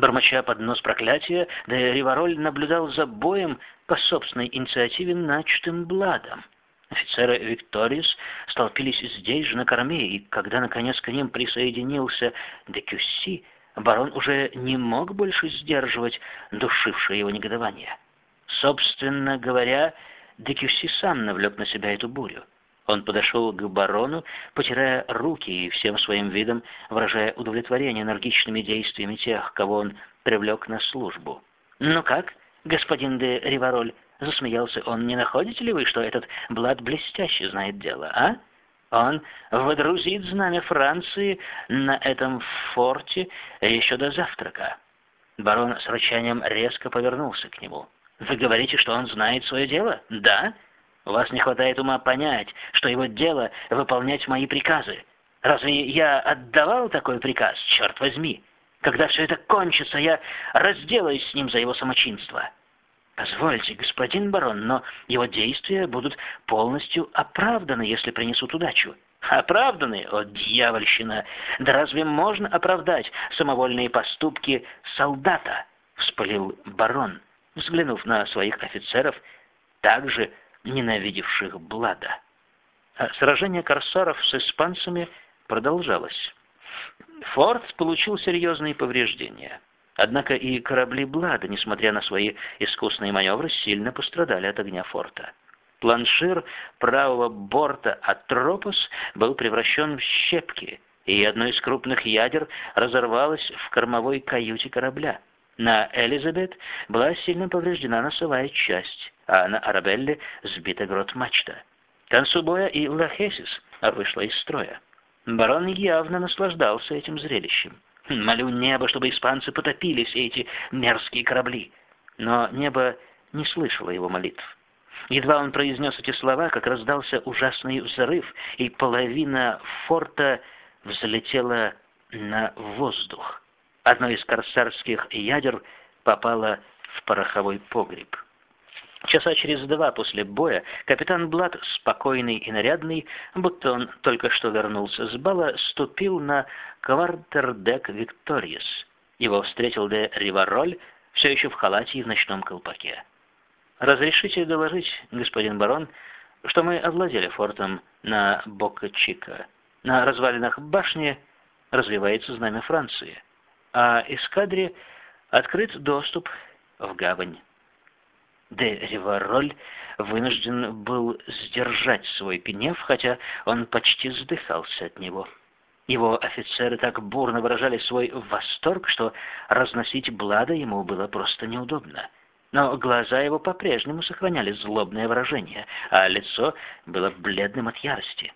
Бормоча под нос проклятия, де Ривароль наблюдал за боем по собственной инициативе, начатым Бладом. Офицеры Викториус столпились здесь же на корме, и когда, наконец, к ним присоединился Декюсси, барон уже не мог больше сдерживать душившее его негодование. Собственно говоря, Декюсси сам навлек на себя эту бурю. Он подошел к барону, потирая руки и всем своим видом выражая удовлетворение энергичными действиями тех, кого он привлек на службу. «Ну как, господин де Ривароль?» — засмеялся он. «Не находите ли вы, что этот Блад блестяще знает дело, а? Он водрузит знамя Франции на этом форте еще до завтрака». Барон с рычанием резко повернулся к нему. «Вы говорите, что он знает свое дело? Да?» У вас не хватает ума понять, что его дело — выполнять мои приказы. Разве я отдавал такой приказ, черт возьми? Когда все это кончится, я разделаюсь с ним за его самочинство. Позвольте, господин барон, но его действия будут полностью оправданы, если принесут удачу. Оправданы? О, дьявольщина! Да разве можно оправдать самовольные поступки солдата? Вспылил барон, взглянув на своих офицеров, также ненавидевших Блада. А сражение корсаров с испанцами продолжалось. Форт получил серьезные повреждения. Однако и корабли Блада, несмотря на свои искусные маневры, сильно пострадали от огня форта. Планшир правого борта Атропос был превращен в щепки, и одно из крупных ядер разорвалось в кормовой каюте корабля. На Элизабет была сильно повреждена носовая часть, а на Арабелле сбита грот-мачта. К концу боя и Лахесис вышла из строя. Барон явно наслаждался этим зрелищем. Молю небо, чтобы испанцы потопили все эти мерзкие корабли. Но небо не слышало его молитв. Едва он произнес эти слова, как раздался ужасный взрыв, и половина форта взлетела на воздух. Одно из корсарских ядер попало в пороховой погреб. Часа через два после боя капитан Блад, спокойный и нарядный, будто он только что вернулся с бала, ступил на квартердек Викториес. Его встретил де Ривароль, все еще в халате и в ночном колпаке. «Разрешите доложить, господин барон, что мы овладели фортом на Бока-Чика. На развалинах башни развивается знамя Франции, а эскадре открыт доступ в гавань». Де Ривароль вынужден был сдержать свой гнев, хотя он почти задыхался от него. Его офицеры так бурно выражали свой восторг, что разносить Блада ему было просто неудобно. Но глаза его по-прежнему сохраняли злобное выражение, а лицо было бледным от ярости.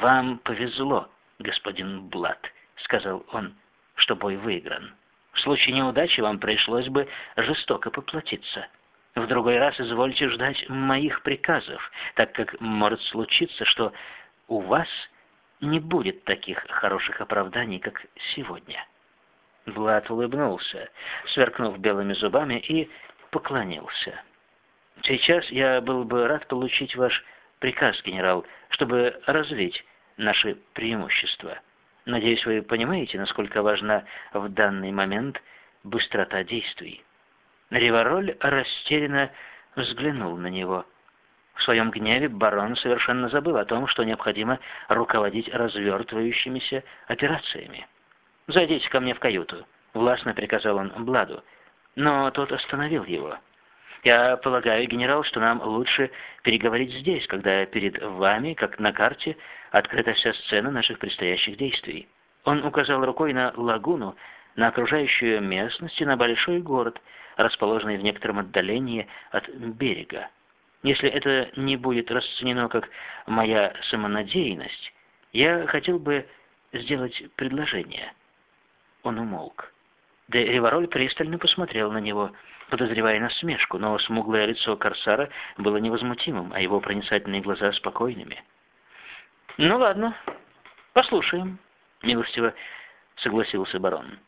«Вам повезло, господин Блад», — сказал он, — «что бой выигран. В случае неудачи вам пришлось бы жестоко поплатиться». В другой раз извольте ждать моих приказов, так как может случиться, что у вас не будет таких хороших оправданий, как сегодня». Влад улыбнулся, сверкнув белыми зубами, и поклонился. «Сейчас я был бы рад получить ваш приказ, генерал, чтобы развить наши преимущества. Надеюсь, вы понимаете, насколько важна в данный момент быстрота действий». Ривароль растерянно взглянул на него. В своем гневе барон совершенно забыл о том, что необходимо руководить развертывающимися операциями. «Зайдите ко мне в каюту», — властно приказал он Бладу. Но тот остановил его. «Я полагаю, генерал, что нам лучше переговорить здесь, когда перед вами, как на карте, открыта вся сцена наших предстоящих действий». Он указал рукой на лагуну, на окружающую местность и на большой город, расположенный в некотором отдалении от берега. Если это не будет расценено как моя самонадеянность, я хотел бы сделать предложение. Он умолк. Де Ривароль пристально посмотрел на него, подозревая насмешку, но смуглое лицо Корсара было невозмутимым, а его проницательные глаза спокойными. «Ну ладно, послушаем», — милостиво согласился барон.